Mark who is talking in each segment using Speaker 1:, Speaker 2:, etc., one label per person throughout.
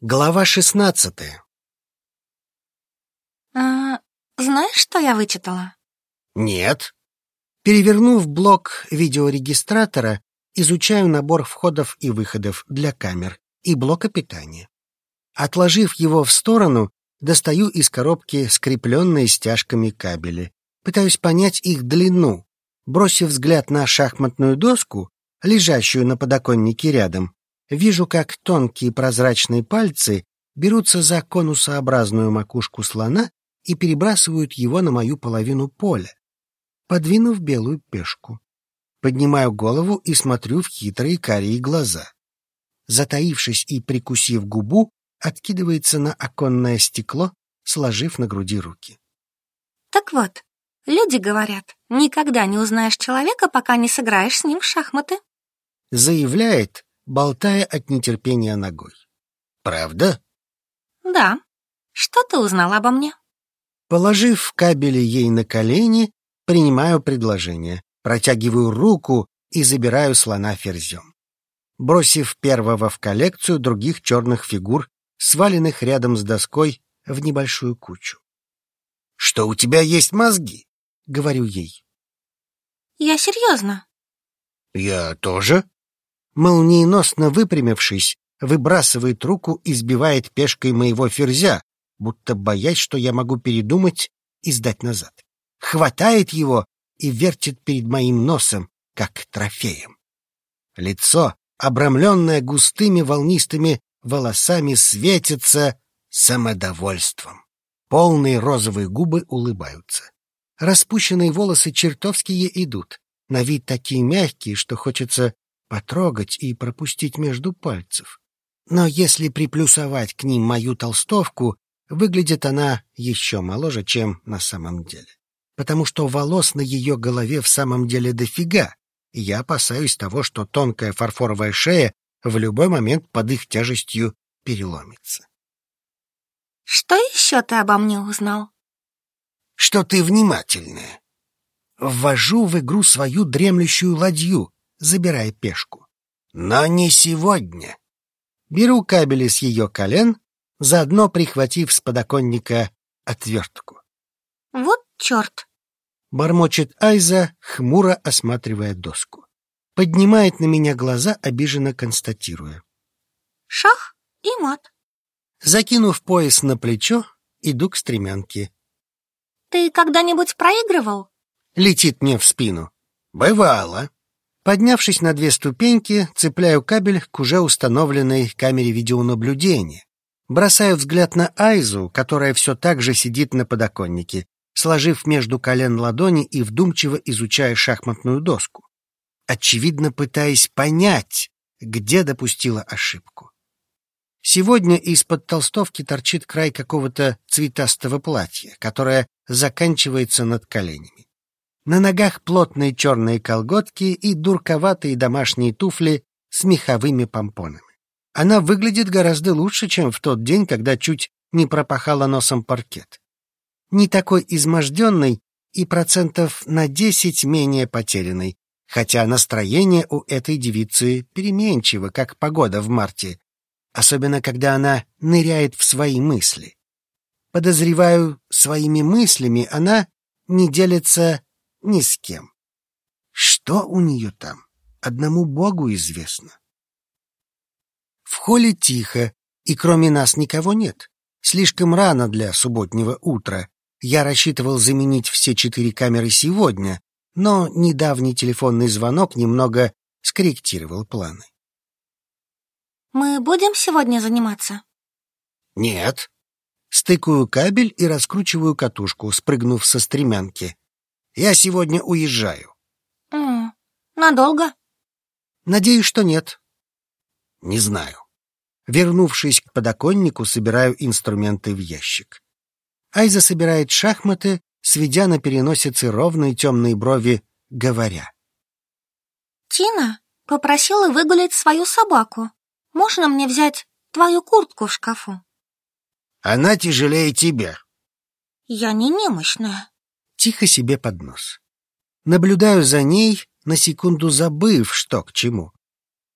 Speaker 1: Глава шестнадцатая.
Speaker 2: А, знаешь, что я вычитала?
Speaker 1: Нет. Перевернув блок видеорегистратора, изучаю набор входов и выходов для камер и блока питания. Отложив его в сторону, достаю из коробки скрепленные стяжками кабели. Пытаюсь понять их длину. Бросив взгляд на шахматную доску, лежащую на подоконнике рядом, Вижу, как тонкие прозрачные пальцы берутся за конусообразную макушку слона и перебрасывают его на мою половину поля, подвинув белую пешку. Поднимаю голову и смотрю в хитрые карие глаза. Затаившись и прикусив губу, откидывается на оконное стекло, сложив на груди руки.
Speaker 2: Так вот, люди говорят, никогда не узнаешь человека, пока не сыграешь с ним в шахматы.
Speaker 1: Заявляет, болтая от нетерпения ногой. «Правда?»
Speaker 2: «Да. Что ты узнал обо мне?»
Speaker 1: Положив кабели ей на колени, принимаю предложение, протягиваю руку и забираю слона ферзем. Бросив первого в коллекцию других черных фигур, сваленных рядом с доской в небольшую кучу. «Что у тебя есть мозги?» — говорю ей.
Speaker 2: «Я серьезно».
Speaker 1: «Я тоже?» Молниеносно выпрямившись, выбрасывает руку и сбивает пешкой моего ферзя, будто боясь, что я могу передумать и сдать назад. Хватает его и вертит перед моим носом, как трофеем. Лицо, обрамленное густыми волнистыми волосами, светится самодовольством. Полные розовые губы улыбаются. Распущенные волосы чертовски идут, на вид такие мягкие, что хочется потрогать и пропустить между пальцев. Но если приплюсовать к ним мою толстовку, выглядит она еще моложе, чем на самом деле. Потому что волос на ее голове в самом деле дофига, и я опасаюсь того, что тонкая фарфоровая шея в любой момент под их тяжестью переломится.
Speaker 2: Что еще ты обо мне узнал?
Speaker 1: Что ты внимательная. Ввожу в игру свою дремлющую ладью, забирая пешку. Но не сегодня. Беру кабели с ее колен, заодно прихватив с подоконника отвертку.
Speaker 2: Вот черт!
Speaker 1: Бормочет Айза, хмуро осматривая доску. Поднимает на меня глаза, обиженно констатируя.
Speaker 2: Шах и мат.
Speaker 1: Закинув пояс на плечо, иду к стремянке.
Speaker 2: Ты когда-нибудь проигрывал?
Speaker 1: Летит мне в спину. Бывало. Поднявшись на две ступеньки, цепляю кабель к уже установленной камере видеонаблюдения. Бросаю взгляд на Айзу, которая все так же сидит на подоконнике, сложив между колен ладони и вдумчиво изучая шахматную доску, очевидно пытаясь понять, где допустила ошибку. Сегодня из-под толстовки торчит край какого-то цветастого платья, которое заканчивается над коленями. На ногах плотные черные колготки и дурковатые домашние туфли с меховыми помпонами. Она выглядит гораздо лучше, чем в тот день, когда чуть не пропахала носом паркет. Не такой изможденный и процентов на десять менее потерянный, хотя настроение у этой девицы переменчиво, как погода в марте, особенно когда она ныряет в свои мысли. Подозреваю, своими мыслями она не делится ни с кем. Что у нее там, одному Богу известно. В холле тихо, и кроме нас никого нет. Слишком рано для субботнего утра. Я рассчитывал заменить все четыре камеры сегодня, но недавний телефонный звонок немного скорректировал планы.
Speaker 2: Мы будем сегодня заниматься?
Speaker 1: Нет. Стыкаю кабель и раскручиваю катушку, спрыгнув со стремянки. Я сегодня уезжаю.
Speaker 2: Mm, надолго?
Speaker 1: Надеюсь, что нет. Не знаю. Вернувшись к подоконнику, собираю инструменты в ящик. Айза собирает шахматы, сведя на переносице ровные темные брови, говоря.
Speaker 2: Тина попросила выгулять свою собаку. Можно мне взять твою куртку в шкафу?
Speaker 1: Она тяжелее тебя.
Speaker 2: Я не немощная
Speaker 1: тихо себе под нос. Наблюдаю за ней, на секунду забыв, что к чему.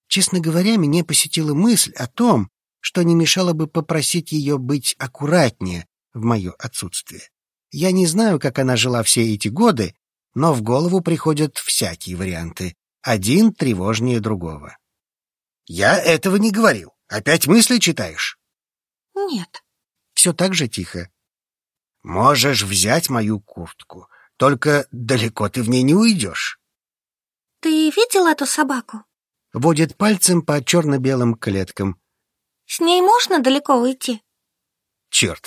Speaker 1: Честно говоря, меня посетила мысль о том, что не мешало бы попросить ее быть аккуратнее в мое отсутствие. Я не знаю, как она жила все эти годы, но в голову приходят всякие варианты, один тревожнее другого. «Я этого не говорил. Опять мысли читаешь?»
Speaker 2: «Нет».
Speaker 1: Все так же тихо. «Можешь взять мою куртку, только далеко ты в ней не уйдешь».
Speaker 2: «Ты видел эту собаку?»
Speaker 1: Водит пальцем по черно-белым клеткам.
Speaker 2: «С ней можно далеко уйти?»
Speaker 1: «Черт,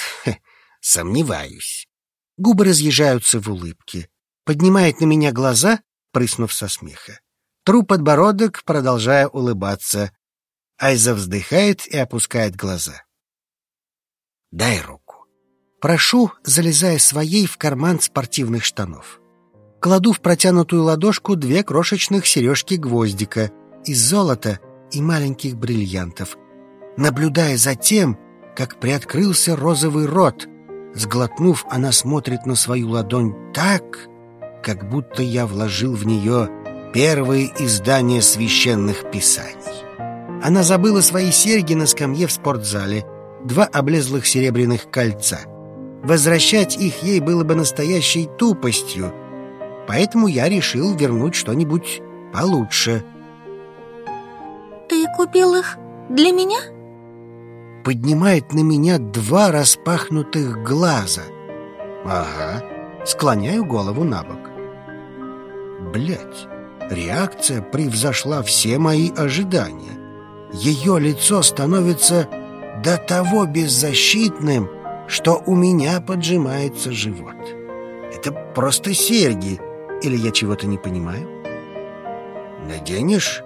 Speaker 1: сомневаюсь». Губы разъезжаются в улыбке. Поднимает на меня глаза, прыснув со смеха. Тру подбородок, продолжая улыбаться. Айза вздыхает и опускает глаза. «Дай руку». Прошу, залезая своей в карман спортивных штанов. Кладу в протянутую ладошку две крошечных сережки-гвоздика из золота и маленьких бриллиантов, наблюдая за тем, как приоткрылся розовый рот. Сглотнув, она смотрит на свою ладонь так, как будто я вложил в нее первые издания священных писаний. Она забыла свои серьги на скамье в спортзале, два облезлых серебряных кольца. Возвращать их ей было бы настоящей тупостью, поэтому я решил вернуть что-нибудь получше.
Speaker 2: «Ты купил их для меня?»
Speaker 1: Поднимает на меня два распахнутых глаза. «Ага». Склоняю голову на бок. Блять, Реакция превзошла все мои ожидания. Ее лицо становится до того беззащитным, что у меня поджимается живот. Это просто серьги, или я чего-то не понимаю? Наденешь?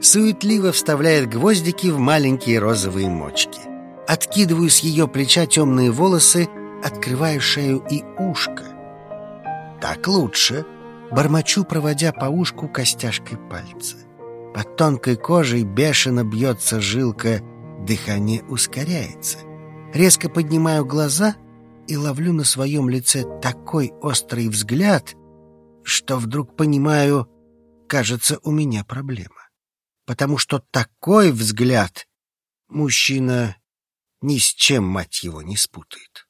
Speaker 1: Суетливо вставляет гвоздики в маленькие розовые мочки. Откидываю с ее плеча темные волосы, открываю шею и ушко. Так лучше. Бормочу, проводя по ушку костяшкой пальца. Под тонкой кожей бешено бьется жилка, дыхание ускоряется. Резко поднимаю глаза и ловлю на своем лице такой острый взгляд, что вдруг понимаю, кажется, у меня проблема. Потому что такой взгляд мужчина ни с чем, мать его, не спутает.